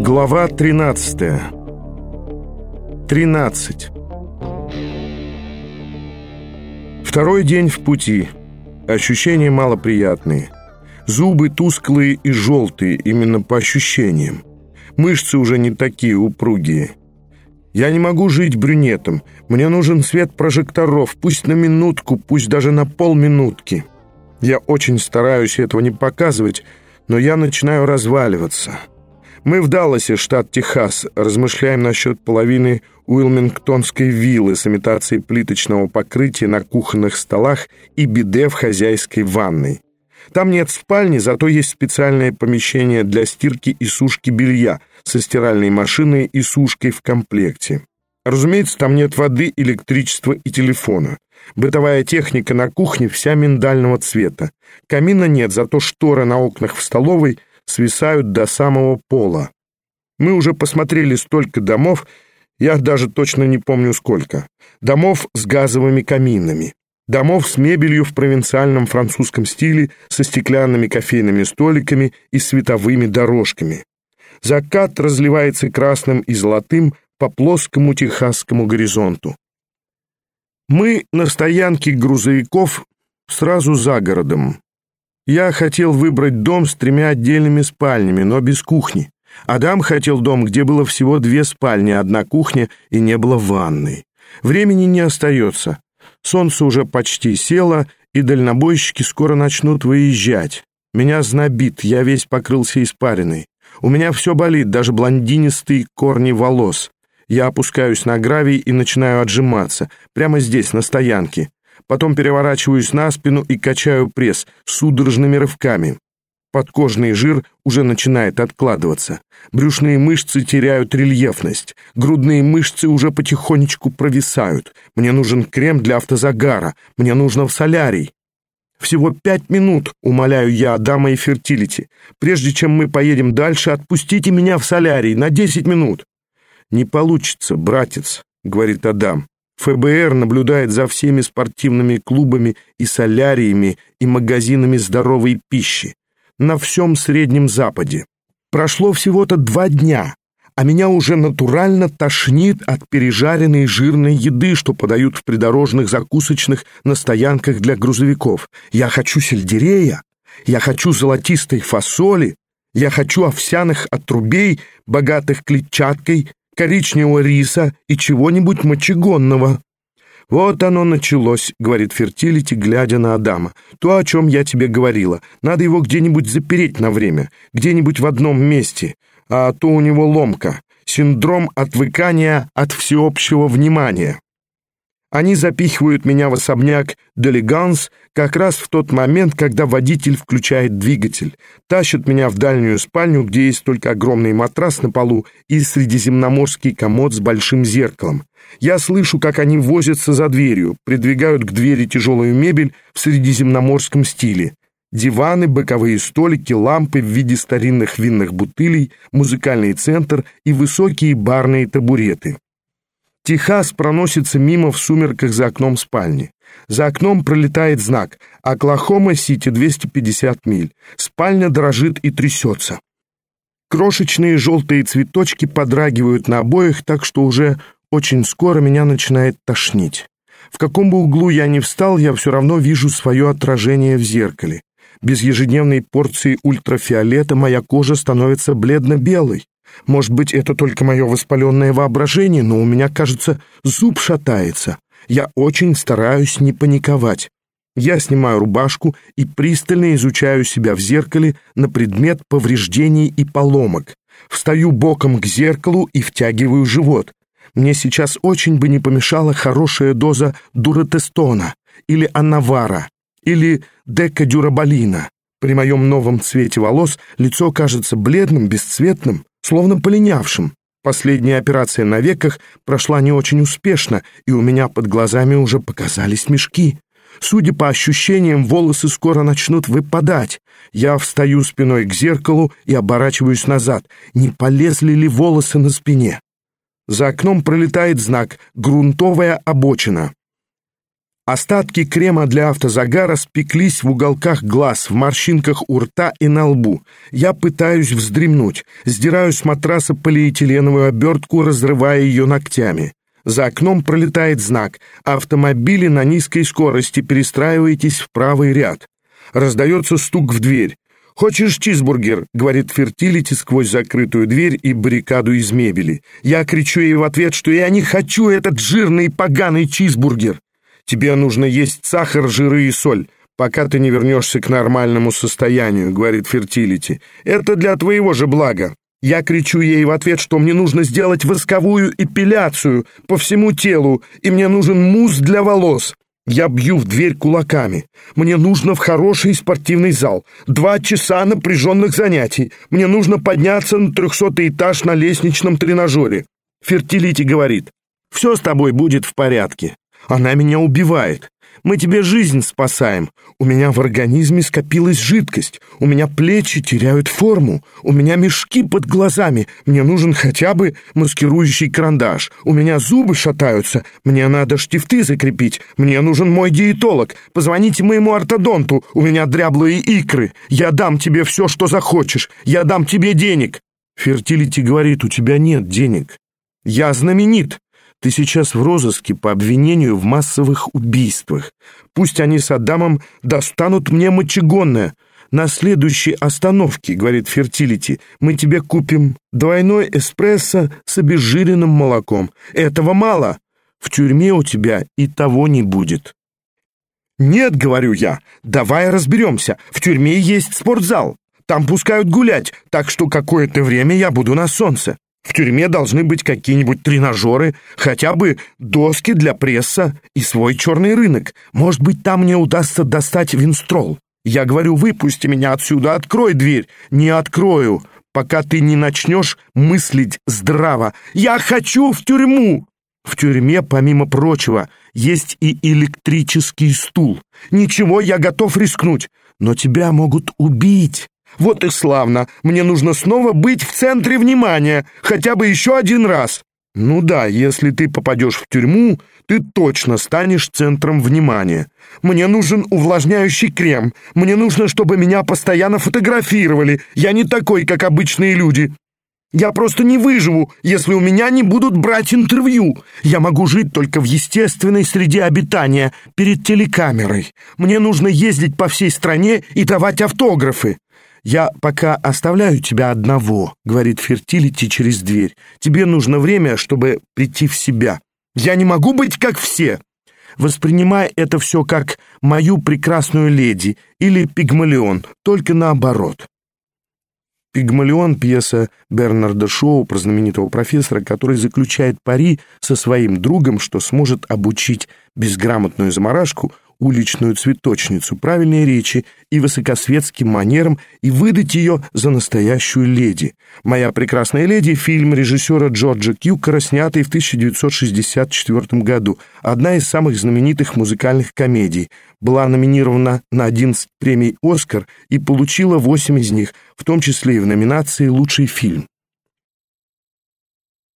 Глава 13 13 Второй день в пути. Ощущения малоприятные. Зубы тусклые и желтые, именно по ощущениям. Мышцы уже не такие упругие. Я не могу жить брюнетом. Мне нужен свет прожекторов, пусть на минутку, пусть даже на полминутки. Я очень стараюсь этого не показывать, но я начинаю разваливаться. Мы в Далласе, штат Техас, размышляем насчет половины уилмингтонской виллы с имитацией плиточного покрытия на кухонных столах и биде в хозяйской ванной. Там нет спальни, зато есть специальное помещение для стирки и сушки белья со стиральной машиной и сушкой в комплекте. Разумеется, там нет воды, электричества и телефона. Бытовая техника на кухне вся миндального цвета. Камина нет, зато шторы на окнах в столовой свисают до самого пола. Мы уже посмотрели столько домов, я даже точно не помню сколько. Домов с газовыми каминами. Домов с мебелью в провинциальном французском стиле, со стеклянными кофейными столиками и световыми дорожками. Закат разливается красным и золотым по плоскому техасскому горизонту. Мы на стоянке грузовиков сразу за городом. Я хотел выбрать дом с тремя отдельными спальнями, но без кухни. Адам хотел дом, где было всего две спальни, одна кухня и не было ванной. Времени не остается. Солнце уже почти село, и дальнобойщики скоро начнут выезжать. Меня знобит, я весь покрылся испариной. У меня все болит, даже блондинистые корни волос. Я опускаюсь на гравий и начинаю отжиматься, прямо здесь, на стоянке. Потом переворачиваюсь на спину и качаю пресс судорожными рывками. Подкожный жир уже начинает откладываться. Брюшные мышцы теряют рельефность. Грудные мышцы уже потихонечку провисают. Мне нужен крем для автозагара. Мне нужно в солярий. Всего пять минут, умоляю я, дама и фертилити. Прежде чем мы поедем дальше, отпустите меня в солярий на десять минут. Не получится, братец, говорит Адам. ФБР наблюдает за всеми спортивными клубами и соляриями и магазинами здоровой пищи на всем Среднем Западе. Прошло всего-то два дня, а меня уже натурально тошнит от пережаренной жирной еды, что подают в придорожных закусочных на стоянках для грузовиков. Я хочу сельдерея, я хочу золотистой фасоли, я хочу овсяных отрубей, богатых клетчаткой, коричневого риса и чего-нибудь мочегонного. «Вот оно началось», — говорит Фертилити, глядя на Адама. «То, о чем я тебе говорила. Надо его где-нибудь запереть на время, где-нибудь в одном месте. А то у него ломка. Синдром отвыкания от всеобщего внимания». Они запихивают меня в особняк Делиганс как раз в тот момент, когда водитель включает двигатель. Тащат меня в дальнюю спальню, где есть только огромный матрас на полу и средиземноморский комод с большим зеркалом. Я слышу, как они возятся за дверью, придвигают к двери тяжелую мебель в средиземноморском стиле. Диваны, боковые столики, лампы в виде старинных винных бутылей, музыкальный центр и высокие барные табуреты. Техас проносится мимо в сумерках за окном спальни. За окном пролетает знак «Оклахома-Сити 250 миль». Спальня дрожит и трясется. Крошечные желтые цветочки подрагивают на обоих, так что уже очень скоро меня начинает тошнить. В каком бы углу я ни встал, я все равно вижу свое отражение в зеркале. Без ежедневной порции ультрафиолета моя кожа становится бледно-белой. Может быть, это только мое воспаленное воображение, но у меня, кажется, зуб шатается. Я очень стараюсь не паниковать. Я снимаю рубашку и пристально изучаю себя в зеркале на предмет повреждений и поломок. Встаю боком к зеркалу и втягиваю живот. Мне сейчас очень бы не помешала хорошая доза дуратестона или анавара или декадюрабалина. При моем новом цвете волос лицо кажется бледным, бесцветным словно полинявшим. Последняя операция на веках прошла не очень успешно, и у меня под глазами уже показались мешки. Судя по ощущениям, волосы скоро начнут выпадать. Я встаю спиной к зеркалу и оборачиваюсь назад. Не полезли ли волосы на спине? За окном пролетает знак «Грунтовая обочина». Остатки крема для автозагара спеклись в уголках глаз, в морщинках у рта и на лбу. Я пытаюсь вздремнуть, сдираю с матраса полиэтиленовую обертку, разрывая ее ногтями. За окном пролетает знак «Автомобили на низкой скорости, перестраивайтесь в правый ряд». Раздается стук в дверь. «Хочешь чизбургер?» — говорит Фертилити сквозь закрытую дверь и баррикаду из мебели. Я кричу ей в ответ, что я не хочу этот жирный поганый чизбургер. Тебе нужно есть сахар, жиры и соль, пока ты не вернешься к нормальному состоянию», — говорит Фертилити. «Это для твоего же блага». Я кричу ей в ответ, что мне нужно сделать восковую эпиляцию по всему телу, и мне нужен мусс для волос. Я бью в дверь кулаками. Мне нужно в хороший спортивный зал. Два часа напряженных занятий. Мне нужно подняться на трехсотый этаж на лестничном тренажере. Фертилити говорит, все с тобой будет в порядке. Она меня убивает. Мы тебе жизнь спасаем. У меня в организме скопилась жидкость. У меня плечи теряют форму. У меня мешки под глазами. Мне нужен хотя бы маскирующий карандаш. У меня зубы шатаются. Мне надо штифты закрепить. Мне нужен мой диетолог. Позвоните моему ортодонту. У меня дряблые икры. Я дам тебе все, что захочешь. Я дам тебе денег. Фертилити говорит, у тебя нет денег. Я знаменит. Ты сейчас в розыске по обвинению в массовых убийствах. Пусть они с Адамом достанут мне мочегонное. На следующей остановке, говорит Фертилити, мы тебе купим двойной эспрессо с обезжиренным молоком. Этого мало. В тюрьме у тебя и того не будет. «Нет, — говорю я, — давай разберемся. В тюрьме есть спортзал. Там пускают гулять, так что какое-то время я буду на солнце. В тюрьме должны быть какие-нибудь тренажеры, хотя бы доски для пресса и свой черный рынок. Может быть, там мне удастся достать винстрол. Я говорю, выпусти меня отсюда, открой дверь. Не открою, пока ты не начнешь мыслить здраво. Я хочу в тюрьму. В тюрьме, помимо прочего, есть и электрический стул. Ничего, я готов рискнуть. Но тебя могут убить. Вот и славно. Мне нужно снова быть в центре внимания, хотя бы еще один раз. Ну да, если ты попадешь в тюрьму, ты точно станешь центром внимания. Мне нужен увлажняющий крем. Мне нужно, чтобы меня постоянно фотографировали. Я не такой, как обычные люди. Я просто не выживу, если у меня не будут брать интервью. Я могу жить только в естественной среде обитания, перед телекамерой. Мне нужно ездить по всей стране и давать автографы. «Я пока оставляю тебя одного», — говорит Фертилити через дверь. «Тебе нужно время, чтобы прийти в себя. Я не могу быть как все». Воспринимай это все как «мою прекрасную леди» или «пигмалион», только наоборот. «Пигмалион» — пьеса Бернарда Шоу про знаменитого профессора, который заключает пари со своим другом, что сможет обучить безграмотную заморашку — уличную цветочницу правильной речи и высокосветским манерам и выдать ее за настоящую леди. «Моя прекрасная леди» — фильм режиссера Джорджа Кьюкера, снятый в 1964 году, одна из самых знаменитых музыкальных комедий. Была номинирована на 11 премий «Оскар» и получила 8 из них, в том числе и в номинации «Лучший фильм».